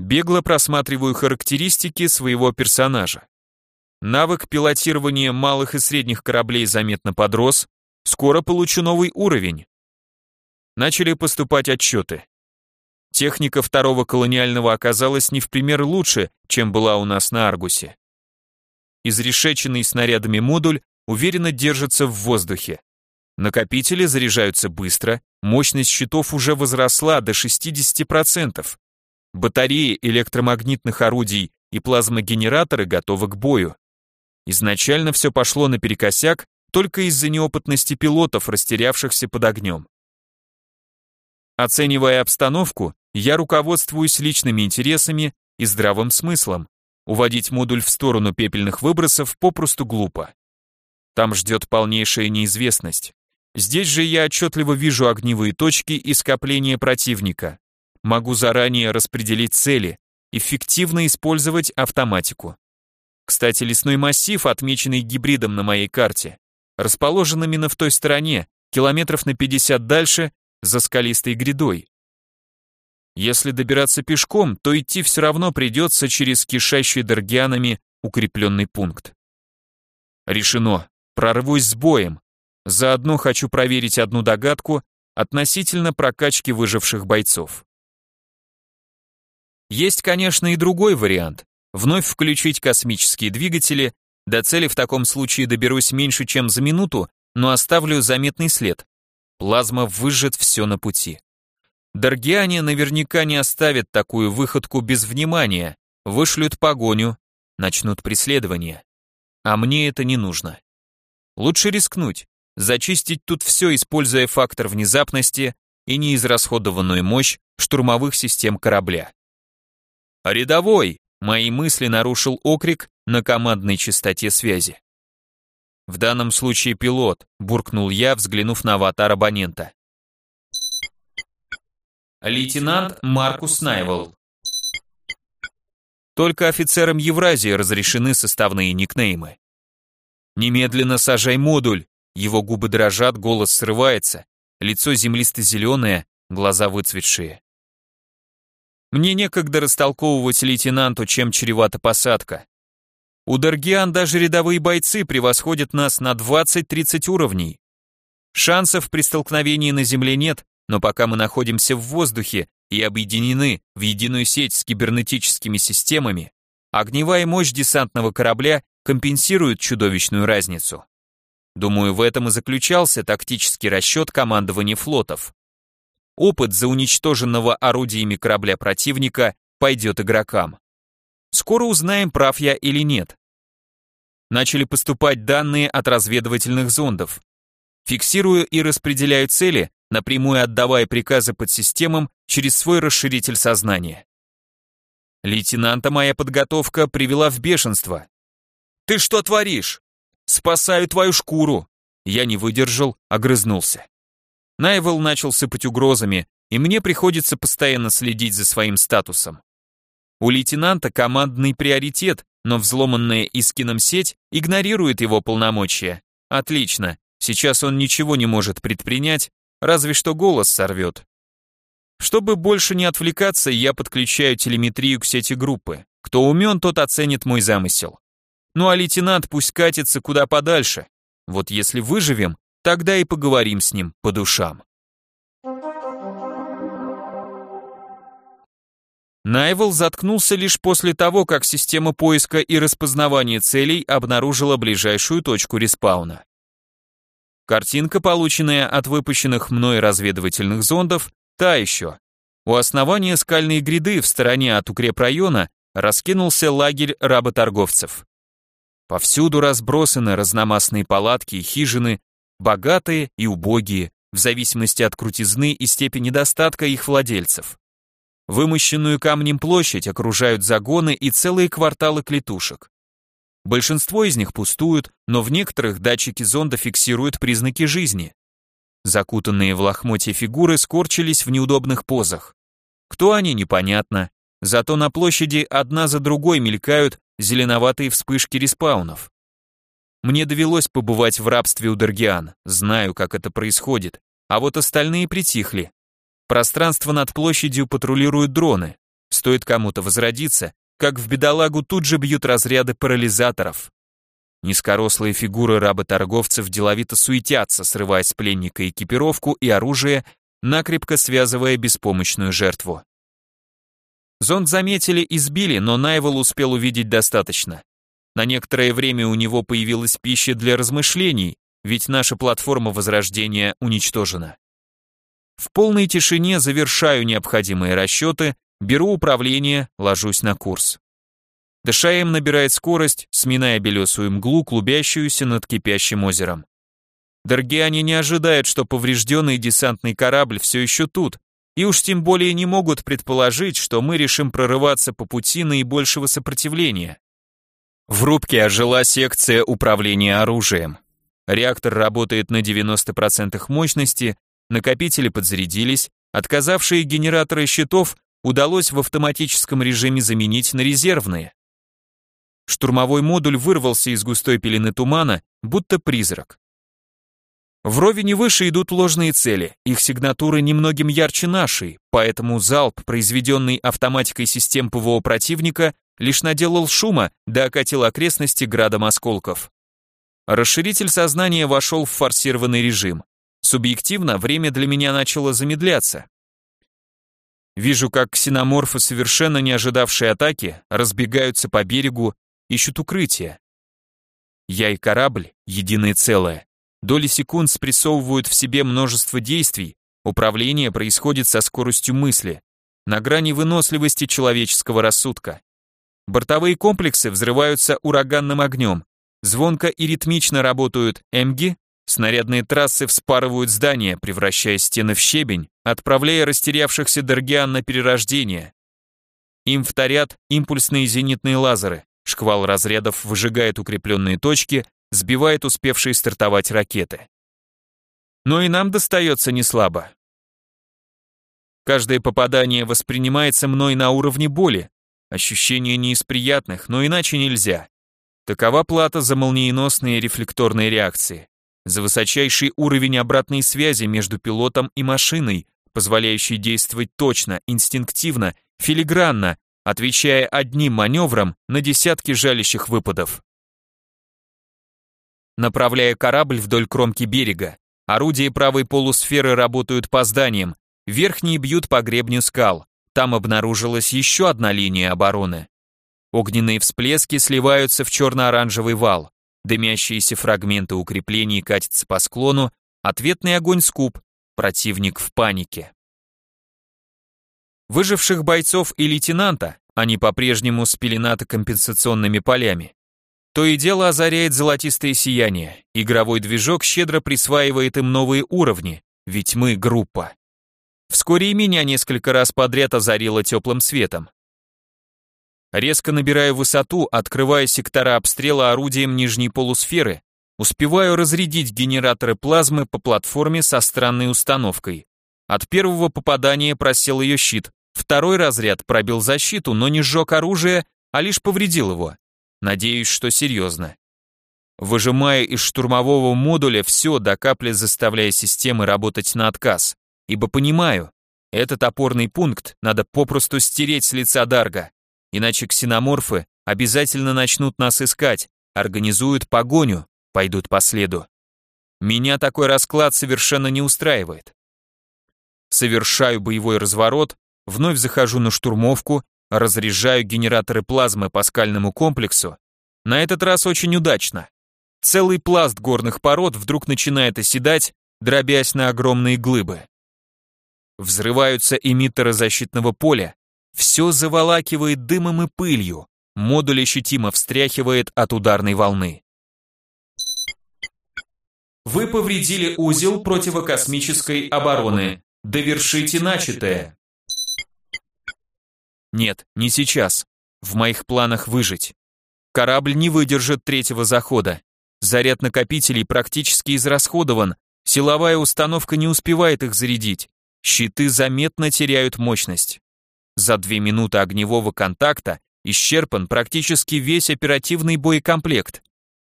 [SPEAKER 1] Бегло просматриваю характеристики своего персонажа. Навык пилотирования малых и средних кораблей заметно подрос, скоро получу новый уровень. Начали поступать отчеты. Техника второго колониального оказалась не в пример лучше, чем была у нас на Аргусе. Изрешеченный снарядами модуль уверенно держится в воздухе. Накопители заряжаются быстро, мощность щитов уже возросла до 60%. Батареи электромагнитных орудий и плазмогенераторы готовы к бою. Изначально все пошло наперекосяк только из-за неопытности пилотов, растерявшихся под огнем. Оценивая обстановку, я руководствуюсь личными интересами и здравым смыслом. Уводить модуль в сторону пепельных выбросов попросту глупо. Там ждет полнейшая неизвестность. Здесь же я отчетливо вижу огневые точки и скопления противника. Могу заранее распределить цели, эффективно использовать автоматику. Кстати, лесной массив, отмеченный гибридом на моей карте, расположен именно в той стороне, километров на 50 дальше, за скалистой грядой. Если добираться пешком, то идти все равно придется через кишащий даргианами укрепленный пункт. Решено. Прорвусь с боем. Заодно хочу проверить одну догадку относительно прокачки выживших бойцов. Есть, конечно, и другой вариант. Вновь включить космические двигатели, до цели в таком случае доберусь меньше, чем за минуту, но оставлю заметный след. Плазма выжжет все на пути. Даргиане наверняка не оставят такую выходку без внимания, вышлют погоню, начнут преследование. А мне это не нужно. Лучше рискнуть, зачистить тут все, используя фактор внезапности и неизрасходованную мощь штурмовых систем корабля. «Рядовой!» — мои мысли нарушил окрик на командной частоте связи. «В данном случае пилот», — буркнул я, взглянув на аватар абонента.
[SPEAKER 2] Лейтенант Маркус Найвел.
[SPEAKER 1] Только офицерам Евразии разрешены составные никнеймы. Немедленно сажай модуль. Его губы дрожат, голос срывается, лицо землисто-зеленое, глаза выцветшие. Мне некогда растолковывать лейтенанту, чем чревата посадка. У Даргиан даже рядовые бойцы превосходят нас на 20-30 уровней. Шансов при столкновении на земле нет, но пока мы находимся в воздухе и объединены в единую сеть с кибернетическими системами, огневая мощь десантного корабля компенсирует чудовищную разницу. Думаю, в этом и заключался тактический расчет командования флотов. Опыт за уничтоженного орудиями корабля противника пойдет игрокам. Скоро узнаем, прав я или нет. Начали поступать данные от разведывательных зондов. Фиксирую и распределяю цели, напрямую отдавая приказы подсистемам через свой расширитель сознания. Лейтенанта моя подготовка привела в бешенство. «Ты что творишь? Спасаю твою шкуру!» Я не выдержал, огрызнулся. Найвел начал сыпать угрозами, и мне приходится постоянно следить за своим статусом. У лейтенанта командный приоритет, но взломанная Искином сеть игнорирует его полномочия. Отлично, сейчас он ничего не может предпринять, разве что голос сорвет. Чтобы больше не отвлекаться, я подключаю телеметрию к сети группы. Кто умен, тот оценит мой замысел. Ну а лейтенант пусть катится куда подальше. Вот если выживем, тогда и поговорим с ним по душам. Найвел заткнулся лишь после того, как система поиска и распознавания целей обнаружила ближайшую точку респауна. Картинка, полученная от выпущенных мной разведывательных зондов, та еще. У основания скальной гряды в стороне от укрепрайона раскинулся лагерь работорговцев. Повсюду разбросаны разномастные палатки и хижины, богатые и убогие, в зависимости от крутизны и степени достатка их владельцев. Вымощенную камнем площадь окружают загоны и целые кварталы клетушек. Большинство из них пустуют, но в некоторых датчики зонда фиксируют признаки жизни. Закутанные в лохмотья фигуры скорчились в неудобных позах. Кто они, непонятно. Зато на площади одна за другой мелькают зеленоватые вспышки респаунов. Мне довелось побывать в рабстве у Даргиан, знаю, как это происходит, а вот остальные притихли. Пространство над площадью патрулируют дроны. Стоит кому-то возродиться, как в бедолагу тут же бьют разряды парализаторов. Низкорослые фигуры работорговцев деловито суетятся, срывая с пленника экипировку и оружие, накрепко связывая беспомощную жертву. Зонд заметили и сбили, но Найвел успел увидеть достаточно. На некоторое время у него появилась пища для размышлений, ведь наша платформа возрождения уничтожена. В полной тишине завершаю необходимые расчеты Беру управление, ложусь на курс. ДШМ набирает скорость, сминая белесую мглу, клубящуюся над кипящим озером. Даргиане не ожидают, что поврежденный десантный корабль все еще тут, и уж тем более не могут предположить, что мы решим прорываться по пути наибольшего сопротивления. В рубке ожила секция управления оружием. Реактор работает на 90% мощности, накопители подзарядились, отказавшие генераторы щитов удалось в автоматическом режиме заменить на резервные. Штурмовой модуль вырвался из густой пелены тумана, будто призрак. Вровень выше идут ложные цели, их сигнатуры немногим ярче нашей, поэтому залп, произведенный автоматикой систем ПВО противника, лишь наделал шума да окатил окрестности градом осколков. Расширитель сознания вошел в форсированный режим. Субъективно время для меня начало замедляться. Вижу, как ксеноморфы, совершенно не ожидавшие атаки, разбегаются по берегу, ищут укрытие. Я и корабль — единое целое. Доли секунд спрессовывают в себе множество действий, управление происходит со скоростью мысли, на грани выносливости человеческого рассудка. Бортовые комплексы взрываются ураганным огнем, звонко и ритмично работают МГИ, снарядные трассы вспарывают здания, превращая стены в щебень, отправляя растерявшихся Дергиан на перерождение. Им вторят импульсные зенитные лазеры, шквал разрядов выжигает укрепленные точки, сбивает успевшие стартовать ракеты. Но и нам достается не слабо. Каждое попадание воспринимается мной на уровне боли. Ощущение не из приятных, но иначе нельзя. Такова плата за молниеносные рефлекторные реакции, за высочайший уровень обратной связи между пилотом и машиной, позволяющий действовать точно, инстинктивно, филигранно, отвечая одним маневром на десятки жалящих выпадов направляя корабль вдоль кромки берега. Орудия правой полусферы работают по зданиям, верхние бьют по гребню скал. Там обнаружилась еще одна линия обороны. Огненные всплески сливаются в черно-оранжевый вал. Дымящиеся фрагменты укреплений катятся по склону, ответный огонь скуп, противник в панике. Выживших бойцов и лейтенанта, они по-прежнему с пеленато-компенсационными полями, то и дело озаряет золотистое сияние. Игровой движок щедро присваивает им новые уровни, ведь мы группа. Вскоре и меня несколько раз подряд озарило теплым светом. Резко набираю высоту, открывая сектора обстрела орудием нижней полусферы, успеваю разрядить генераторы плазмы по платформе со странной установкой. От первого попадания просел ее щит, второй разряд пробил защиту, но не сжег оружие, а лишь повредил его. Надеюсь, что серьезно. Выжимаю из штурмового модуля все до капли заставляя системы работать на отказ, ибо понимаю, этот опорный пункт надо попросту стереть с лица Дарга, иначе ксеноморфы обязательно начнут нас искать, организуют погоню, пойдут по следу. Меня такой расклад совершенно не устраивает. Совершаю боевой разворот, вновь захожу на штурмовку Разряжаю генераторы плазмы по скальному комплексу. На этот раз очень удачно. Целый пласт горных пород вдруг начинает оседать, дробясь на огромные глыбы. Взрываются эмиттеры защитного поля. Все заволакивает дымом и пылью. Модуль ощутимо встряхивает от ударной волны.
[SPEAKER 2] Вы повредили узел противокосмической обороны. Довершите начатое.
[SPEAKER 1] Нет, не сейчас. В моих планах выжить. Корабль не выдержит третьего захода. Заряд накопителей практически израсходован, силовая установка не успевает их зарядить. Щиты заметно теряют мощность. За две минуты огневого контакта исчерпан практически весь оперативный боекомплект.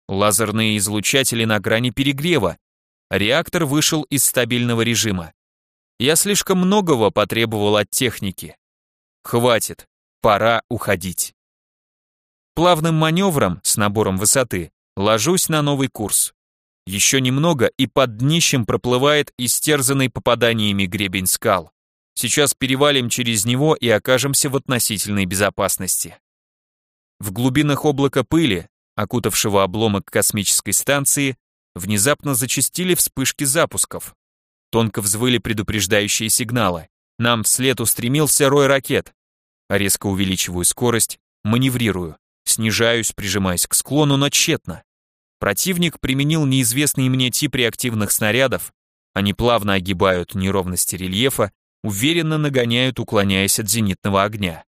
[SPEAKER 1] Лазерные излучатели на грани перегрева. Реактор вышел из стабильного режима. Я слишком многого потребовал от техники. Хватит, пора уходить. Плавным маневром с набором высоты ложусь на новый курс. Еще немного и под днищем проплывает истерзанный попаданиями гребень скал. Сейчас перевалим через него и окажемся в относительной безопасности. В глубинах облака пыли, окутавшего обломок космической станции, внезапно зачастили вспышки запусков. Тонко взвыли предупреждающие сигналы. Нам вслед устремился рой ракет. Резко увеличиваю скорость, маневрирую. Снижаюсь, прижимаясь к склону, но тщетно. Противник применил неизвестный мне тип реактивных снарядов. Они плавно огибают неровности рельефа, уверенно нагоняют, уклоняясь от зенитного огня.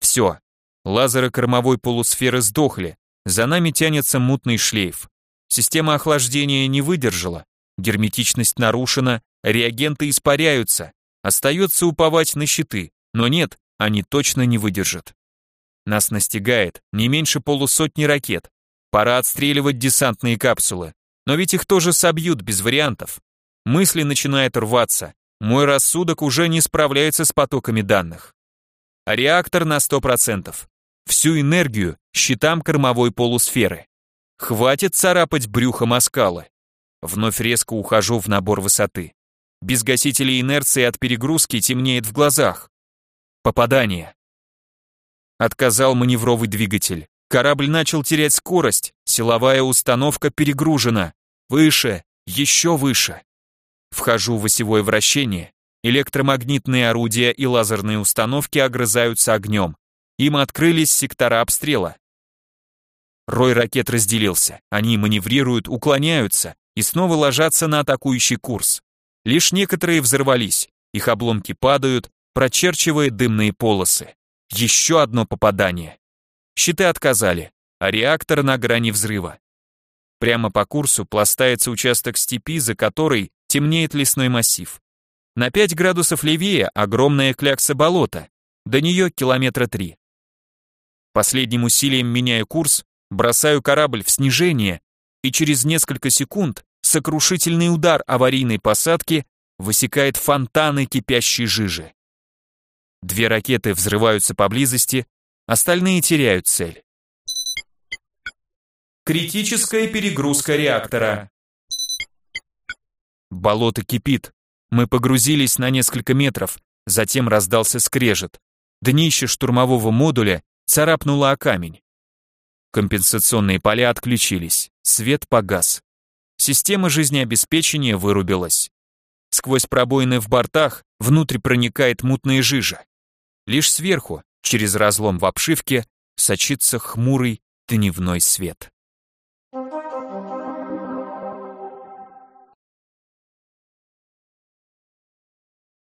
[SPEAKER 1] Все. Лазеры кормовой полусферы сдохли. За нами тянется мутный шлейф. Система охлаждения не выдержала. Герметичность нарушена, реагенты испаряются. Остается уповать на щиты, но нет, они точно не выдержат. Нас настигает не меньше полусотни ракет. Пора отстреливать десантные капсулы. Но ведь их тоже собьют без вариантов. Мысли начинают рваться. Мой рассудок уже не справляется с потоками данных. Реактор на 100%. Всю энергию щитам кормовой полусферы. Хватит царапать брюхом о скалы. Вновь резко ухожу в набор высоты. Без гасителей инерции от перегрузки темнеет в глазах. Попадание. Отказал маневровый двигатель. Корабль начал терять скорость, силовая установка перегружена. Выше, еще выше. Вхожу в осевое вращение. Электромагнитные орудия и лазерные установки огрызаются огнем. Им открылись сектора обстрела. Рой ракет разделился. Они маневрируют, уклоняются и снова ложатся на атакующий курс. Лишь некоторые взорвались. Их обломки падают, прочерчивая дымные полосы. Еще одно попадание. Щиты отказали, а реактор на грани взрыва. Прямо по курсу пластается участок степи, за которой темнеет лесной массив. На 5 градусов левее огромная клякса болота, до нее километра три. Последним усилием меняю курс, бросаю корабль в снижение, и через несколько секунд сокрушительный удар аварийной посадки высекает фонтаны кипящей жижи. Две ракеты взрываются поблизости, остальные теряют цель.
[SPEAKER 2] Критическая перегрузка реактора.
[SPEAKER 1] Болото кипит. Мы погрузились на несколько метров, затем раздался скрежет. Днище штурмового модуля царапнуло о камень. Компенсационные поля отключились, свет погас. Система жизнеобеспечения вырубилась. Сквозь пробоины в бортах внутрь проникает мутная жижа. Лишь сверху, через разлом в обшивке, сочится хмурый дневной свет.